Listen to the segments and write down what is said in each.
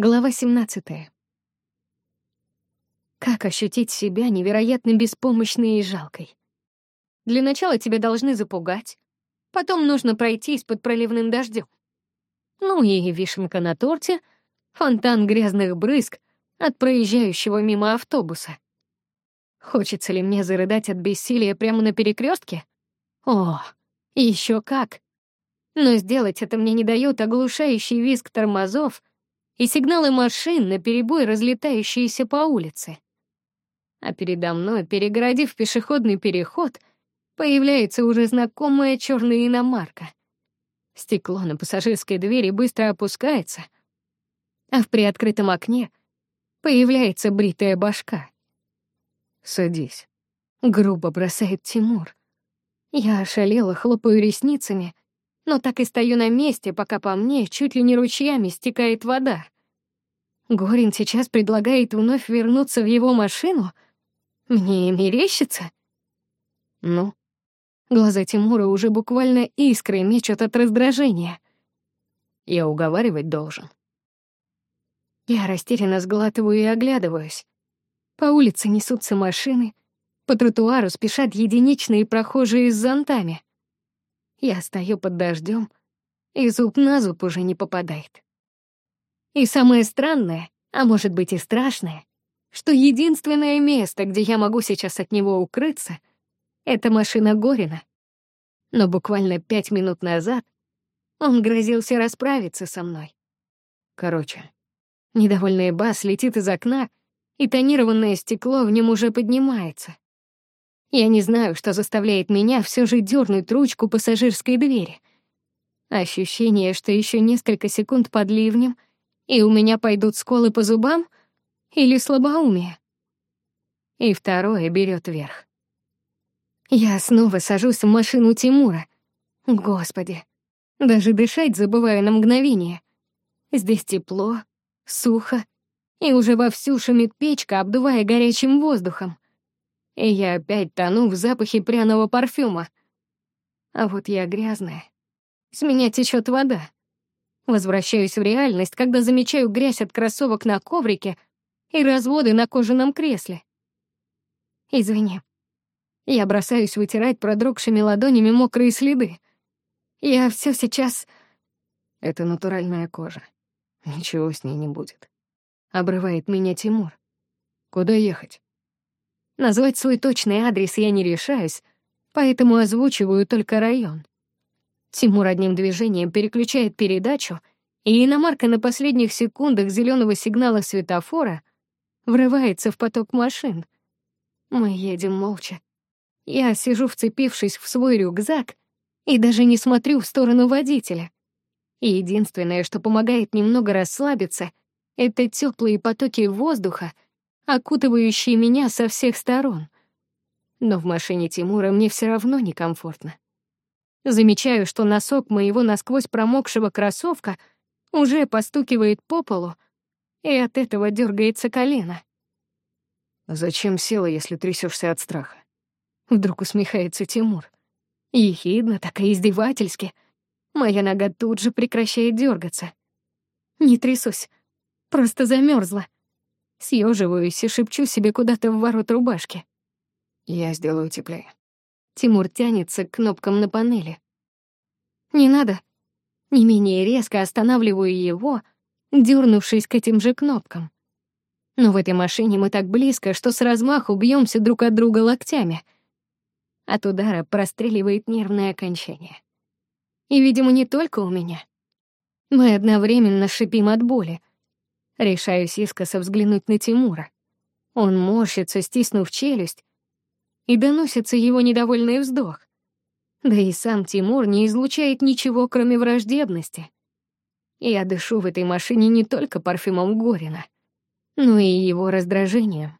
Глава 17. Как ощутить себя невероятно беспомощной и жалкой? Для начала тебя должны запугать, потом нужно пройтись под проливным дождем. Ну и вишенка на торте — фонтан грязных брызг от проезжающего мимо автобуса. Хочется ли мне зарыдать от бессилия прямо на перекрестке? О, еще как! Но сделать это мне не дает оглушающий визг тормозов — и сигналы машин на перебой разлетающиеся по улице. А передо мной, перегородив пешеходный переход, появляется уже знакомая черная иномарка. Стекло на пассажирской двери быстро опускается, а в приоткрытом окне появляется бритая башка. «Садись», — грубо бросает Тимур. Я ошалела, хлопаю ресницами — но так и стою на месте, пока по мне чуть ли не ручьями стекает вода. Горин сейчас предлагает вновь вернуться в его машину? Мне мерещится? Ну? Глаза Тимура уже буквально искры мечут от раздражения. Я уговаривать должен. Я растерянно сглатываю и оглядываюсь. По улице несутся машины, по тротуару спешат единичные прохожие с зонтами. Я стою под дождем, и зуб на зуб уже не попадает. И самое странное, а может быть и страшное, что единственное место, где я могу сейчас от него укрыться, это машина Горина. Но буквально пять минут назад он грозился расправиться со мной. Короче. Недовольный бас летит из окна, и тонированное стекло в нем уже поднимается. Я не знаю, что заставляет меня все же дернуть ручку пассажирской двери. Ощущение, что еще несколько секунд под ливнем, и у меня пойдут сколы по зубам или слабоумие. И второе берет верх. Я снова сажусь в машину Тимура. Господи, даже дышать забываю на мгновение. Здесь тепло, сухо, и уже вовсю шумит печка, обдувая горячим воздухом и я опять тону в запахе пряного парфюма. А вот я грязная. С меня течет вода. Возвращаюсь в реальность, когда замечаю грязь от кроссовок на коврике и разводы на кожаном кресле. Извини. Я бросаюсь вытирать продрогшими ладонями мокрые следы. Я все сейчас... Это натуральная кожа. Ничего с ней не будет. Обрывает меня Тимур. Куда ехать? Назвать свой точный адрес я не решаюсь, поэтому озвучиваю только район. Тимур одним движением переключает передачу, и иномарка на последних секундах зеленого сигнала светофора врывается в поток машин. Мы едем молча. Я сижу, вцепившись в свой рюкзак, и даже не смотрю в сторону водителя. И единственное, что помогает немного расслабиться, это теплые потоки воздуха — окутывающие меня со всех сторон. Но в машине Тимура мне все равно некомфортно. Замечаю, что носок моего насквозь промокшего кроссовка уже постукивает по полу, и от этого дергается колено. «Зачем села, если трясешься от страха?» Вдруг усмехается Тимур. Ехидно, так и издевательски. Моя нога тут же прекращает дергаться. Не трясусь, просто замерзла. Съеживаюсь и шепчу себе куда-то в ворот рубашки. Я сделаю теплее. Тимур тянется к кнопкам на панели. Не надо. Не менее резко останавливаю его, дернувшись к этим же кнопкам. Но в этой машине мы так близко, что с размаху бьемся друг от друга локтями. От удара простреливает нервное окончание. И, видимо, не только у меня. Мы одновременно шипим от боли, Решаюсь искоса взглянуть на Тимура. Он морщится, стиснув челюсть, и доносится его недовольный вздох. Да и сам Тимур не излучает ничего, кроме враждебности. Я дышу в этой машине не только парфюмом Горина, но и его раздражением.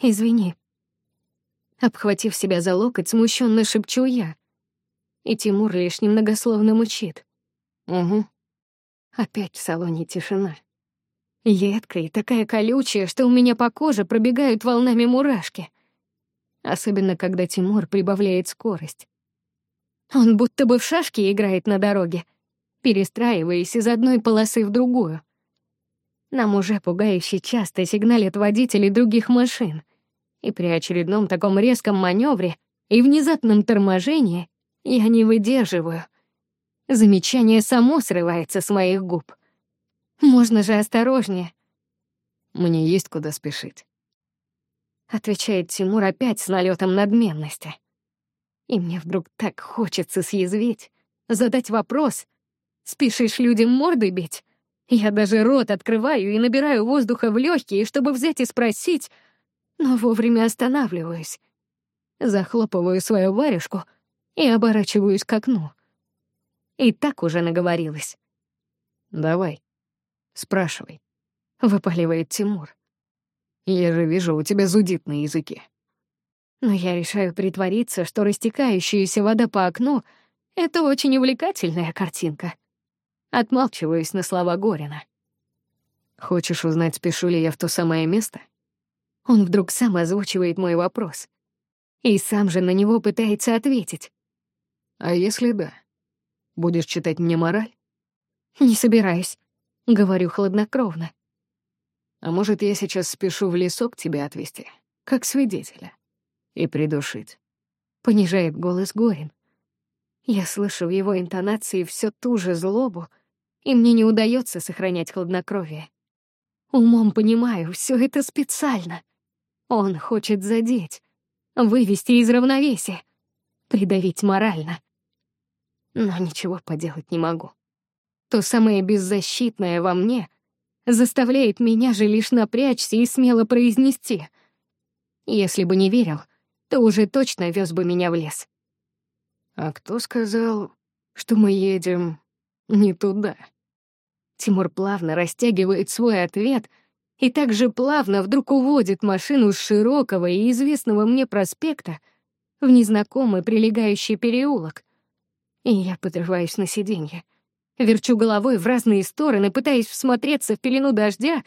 «Извини». Обхватив себя за локоть, смущенно шепчу я. И Тимур лишь немногословно мучит. «Угу». Опять в салоне тишина. Едкая и такая колючая, что у меня по коже пробегают волнами мурашки. Особенно, когда Тимур прибавляет скорость. Он будто бы в шашки играет на дороге, перестраиваясь из одной полосы в другую. Нам уже пугающе часто сигналят водители других машин. И при очередном таком резком маневре и внезапном торможении я не выдерживаю. Замечание само срывается с моих губ. Можно же осторожнее. Мне есть куда спешить. Отвечает Тимур опять с налетом надменности. И мне вдруг так хочется съязвить, задать вопрос. Спешишь людям морды бить? Я даже рот открываю и набираю воздуха в легкие, чтобы взять и спросить, но вовремя останавливаюсь. Захлопываю свою варежку и оборачиваюсь к окну. И так уже наговорилась. «Давай, спрашивай», — выпаливает Тимур. «Я же вижу, у тебя зудит на языке». Но я решаю притвориться, что растекающаяся вода по окну — это очень увлекательная картинка. Отмалчиваюсь на слова Горина. «Хочешь узнать, спешу ли я в то самое место?» Он вдруг сам озвучивает мой вопрос. И сам же на него пытается ответить. «А если да? Будешь читать мне мораль?» «Не собираюсь», — говорю хладнокровно. «А может, я сейчас спешу в лесок тебя отвезти, как свидетеля, и придушить?» Понижает голос Горин. Я слышу в его интонации все ту же злобу, и мне не удается сохранять хладнокровие. Умом понимаю, все это специально. Он хочет задеть, вывести из равновесия, придавить морально. Но ничего поделать не могу. То самое беззащитное во мне заставляет меня же лишь напрячься и смело произнести. Если бы не верил, то уже точно вез бы меня в лес. «А кто сказал, что мы едем не туда?» Тимур плавно растягивает свой ответ и также плавно вдруг уводит машину с широкого и известного мне проспекта в незнакомый прилегающий переулок. И я подрываюсь на сиденье, верчу головой в разные стороны, пытаясь всмотреться в пелену дождя,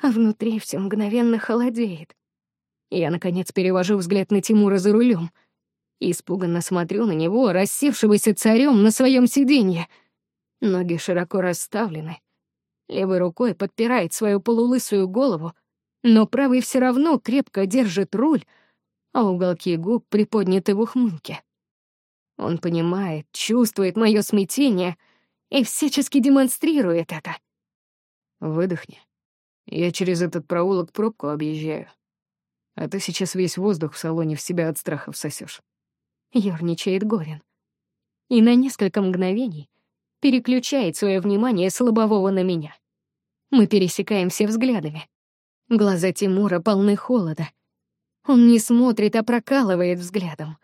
а внутри все мгновенно холодеет. Я, наконец, перевожу взгляд на Тимура за рулем — Испуганно смотрю на него, рассевшегося царем на своем сиденье. Ноги широко расставлены. Левой рукой подпирает свою полулысую голову, но правый все равно крепко держит руль, а уголки губ приподняты в ухмылке. Он понимает, чувствует мое смятение и всячески демонстрирует это. Выдохни. Я через этот проулок пробку объезжаю. А ты сейчас весь воздух в салоне в себя от страха всосёшь. Ёрничает Горин. И на несколько мгновений переключает свое внимание с лобового на меня. Мы пересекаемся взглядами. Глаза Тимура полны холода. Он не смотрит, а прокалывает взглядом.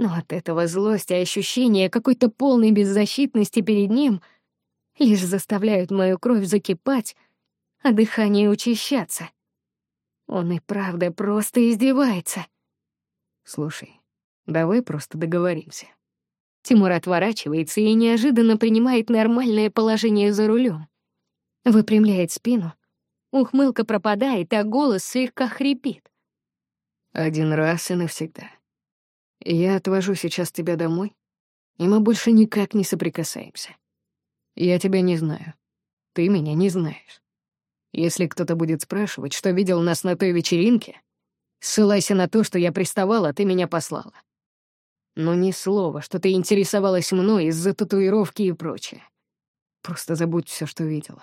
Но от этого злость и ощущение какой-то полной беззащитности перед ним лишь заставляют мою кровь закипать, а дыхание учащаться. Он и правда просто издевается. Слушай, Давай просто договоримся. Тимур отворачивается и неожиданно принимает нормальное положение за рулем. Выпрямляет спину. Ухмылка пропадает, а голос слегка хрипит. Один раз и навсегда. Я отвожу сейчас тебя домой, и мы больше никак не соприкасаемся. Я тебя не знаю. Ты меня не знаешь. Если кто-то будет спрашивать, что видел нас на той вечеринке, ссылайся на то, что я приставала, а ты меня послала но ни слова, что ты интересовалась мной из-за татуировки и прочее. Просто забудь все, что видела.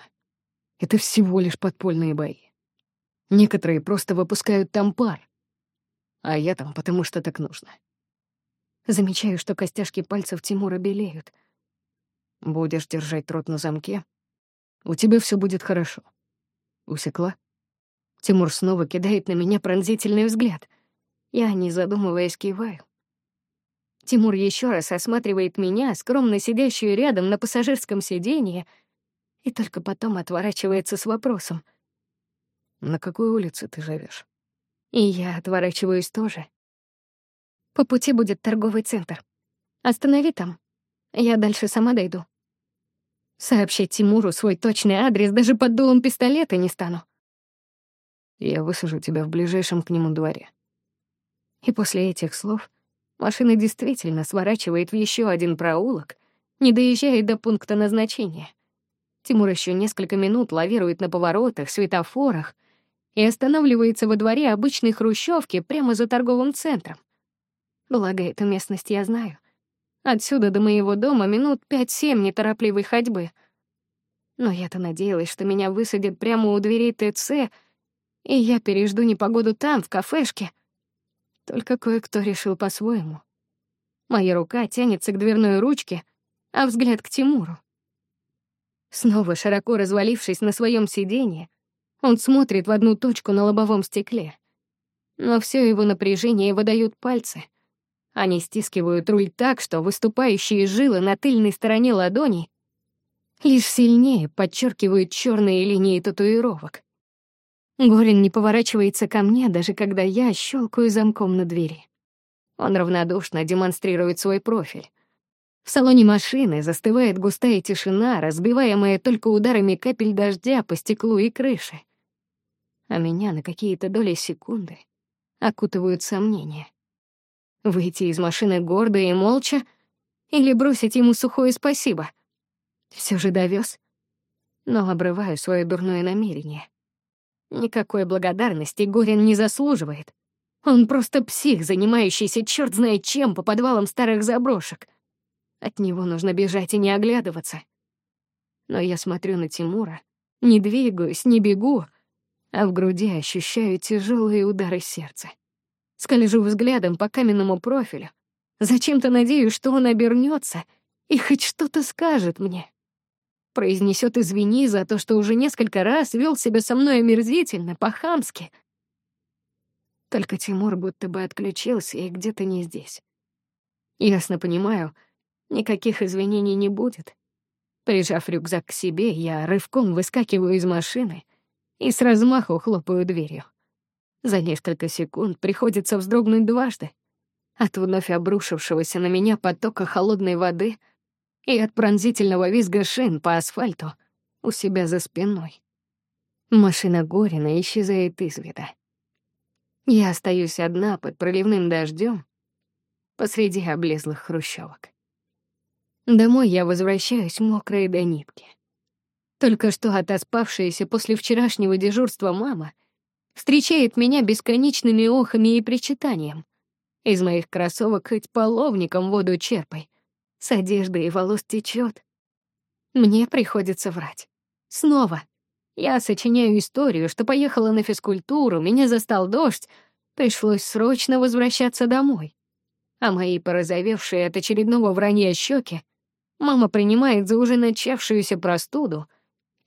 Это всего лишь подпольные бои. Некоторые просто выпускают там пар, а я там потому что так нужно. Замечаю, что костяшки пальцев Тимура белеют. Будешь держать рот на замке, у тебя все будет хорошо. Усекла? Тимур снова кидает на меня пронзительный взгляд. Я, не задумываясь, киваю. Тимур еще раз осматривает меня, скромно сидящую рядом на пассажирском сиденье, и только потом отворачивается с вопросом. «На какой улице ты живешь? И я отворачиваюсь тоже. По пути будет торговый центр. Останови там. Я дальше сама дойду. Сообщить Тимуру свой точный адрес даже под дулом пистолета не стану. Я высажу тебя в ближайшем к нему дворе. И после этих слов Машина действительно сворачивает в еще один проулок, не доезжает до пункта назначения. Тимур еще несколько минут лавирует на поворотах, светофорах и останавливается во дворе обычной хрущевки прямо за торговым центром. Благо, эту местность я знаю. Отсюда до моего дома минут пять-семь неторопливой ходьбы. Но я-то надеялась, что меня высадят прямо у дверей ТЦ, и я пережду непогоду там, в кафешке. Только кое-кто решил по-своему. Моя рука тянется к дверной ручке, а взгляд к Тимуру. Снова широко развалившись на своем сиденье, он смотрит в одну точку на лобовом стекле. Но все его напряжение выдают пальцы. Они стискивают руль так, что выступающие жилы на тыльной стороне ладони лишь сильнее подчеркивают черные линии татуировок. Горин не поворачивается ко мне, даже когда я щелкаю замком на двери. Он равнодушно демонстрирует свой профиль. В салоне машины застывает густая тишина, разбиваемая только ударами капель дождя по стеклу и крыше. А меня на какие-то доли секунды окутывают сомнения. Выйти из машины гордо и молча или бросить ему сухое спасибо? Все же довез. Но обрываю свое дурное намерение. Никакой благодарности Горин не заслуживает. Он просто псих, занимающийся черт знает чем по подвалам старых заброшек. От него нужно бежать и не оглядываться. Но я смотрю на Тимура, не двигаюсь, не бегу, а в груди ощущаю тяжелые удары сердца. Скольжу взглядом по каменному профилю. Зачем-то надеюсь, что он обернется и хоть что-то скажет мне. Произнесет извини за то, что уже несколько раз вел себя со мной омерзительно, по-хамски — только Тимур будто бы отключился и где-то не здесь. Ясно понимаю, никаких извинений не будет. Прижав рюкзак к себе, я рывком выскакиваю из машины и с размаху хлопаю дверью. За несколько секунд приходится вздрогнуть дважды. От вновь обрушившегося на меня потока холодной воды и от пронзительного визга шин по асфальту у себя за спиной. Машина Горина исчезает из вида. Я остаюсь одна под проливным дождем посреди облезлых хрущевок. Домой я возвращаюсь мокрая до нитки. Только что отоспавшаяся после вчерашнего дежурства мама встречает меня бесконечными охами и причитанием. Из моих кроссовок хоть половником воду черпай. С одежды и волос течет. Мне приходится врать. Снова. Я сочиняю историю, что поехала на физкультуру, меня застал дождь, пришлось срочно возвращаться домой. А мои порозовевшие от очередного вранья щеки мама принимает за уже начавшуюся простуду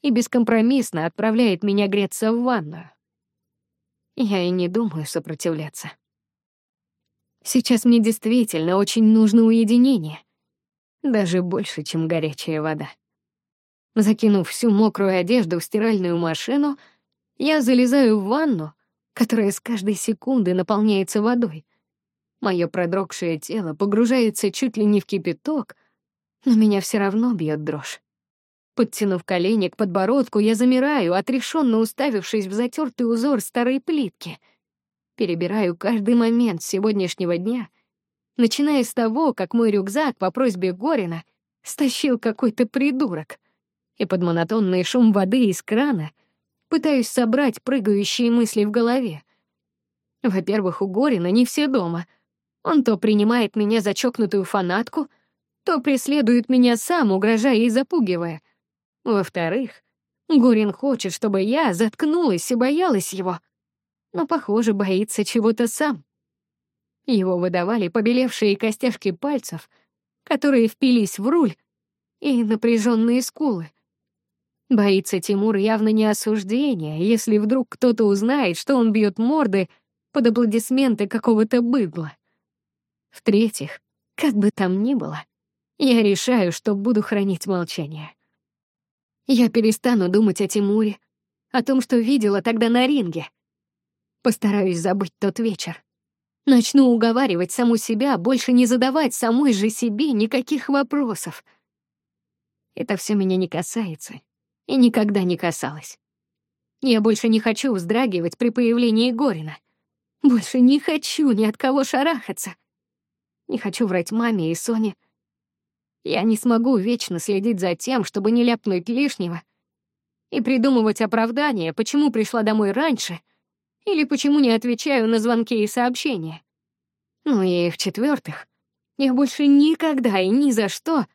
и бескомпромиссно отправляет меня греться в ванную. Я и не думаю сопротивляться. Сейчас мне действительно очень нужно уединение. Даже больше, чем горячая вода. Закинув всю мокрую одежду в стиральную машину, я залезаю в ванну, которая с каждой секунды наполняется водой. Моё продрогшее тело погружается чуть ли не в кипяток, но меня все равно бьет дрожь. Подтянув колени к подбородку, я замираю, отрешенно уставившись в затертый узор старой плитки. Перебираю каждый момент сегодняшнего дня, начиная с того, как мой рюкзак по просьбе Горина стащил какой-то придурок — и под монотонный шум воды из крана пытаюсь собрать прыгающие мысли в голове. Во-первых, у Горина не все дома. Он то принимает меня за чокнутую фанатку, то преследует меня сам, угрожая и запугивая. Во-вторых, Горин хочет, чтобы я заткнулась и боялась его, но, похоже, боится чего-то сам. Его выдавали побелевшие костяшки пальцев, которые впились в руль, и напряженные скулы — Боится Тимур явно не осуждения, если вдруг кто-то узнает, что он бьет морды под аплодисменты какого-то быдла. В-третьих, как бы там ни было, я решаю, что буду хранить молчание. Я перестану думать о Тимуре, о том, что видела тогда на ринге. Постараюсь забыть тот вечер. Начну уговаривать саму себя больше не задавать самой же себе никаких вопросов. Это все меня не касается и никогда не касалась. Я больше не хочу вздрагивать при появлении Горина. Больше не хочу ни от кого шарахаться. Не хочу врать маме и Соне. Я не смогу вечно следить за тем, чтобы не ляпнуть лишнего и придумывать оправдания, почему пришла домой раньше или почему не отвечаю на звонки и сообщения. Ну и в-четвертых, я больше никогда и ни за что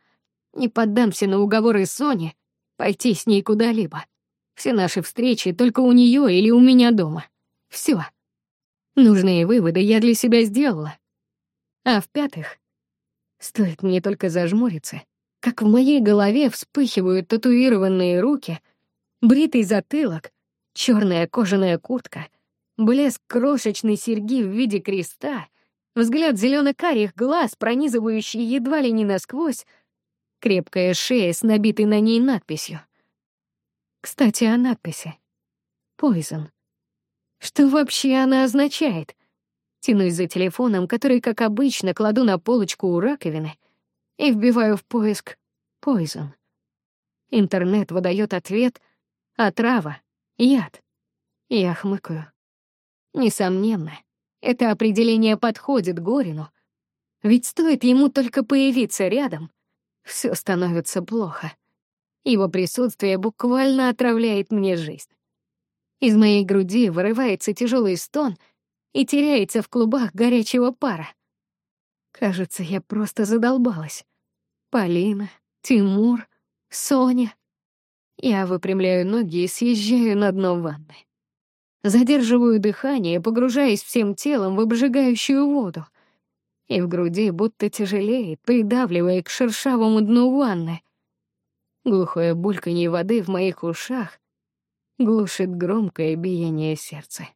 не поддамся на уговоры Сони пойти с ней куда-либо. Все наши встречи только у нее или у меня дома. Все. Нужные выводы я для себя сделала. А в-пятых, стоит мне только зажмуриться, как в моей голове вспыхивают татуированные руки, бритый затылок, черная кожаная куртка, блеск крошечной серьги в виде креста, взгляд зелено-карих глаз, пронизывающий едва ли не насквозь, крепкая шея с набитой на ней надписью. Кстати, о надписи. Poison. Что вообще она означает? Тянусь за телефоном, который, как обычно, кладу на полочку у раковины и вбиваю в поиск «Poison». Интернет выдает ответ «Отрава», «Яд». Я хмыкаю. Несомненно, это определение подходит Горину, ведь стоит ему только появиться рядом, все становится плохо. Его присутствие буквально отравляет мне жизнь. Из моей груди вырывается тяжелый стон и теряется в клубах горячего пара. Кажется, я просто задолбалась. Полина, Тимур, Соня. Я выпрямляю ноги и съезжаю на дно ванны. Задерживаю дыхание, погружаясь всем телом в обжигающую воду. И в груди будто тяжелеет, придавливая к шершавому дну ванны. Глухое бульканье воды в моих ушах глушит громкое биение сердца.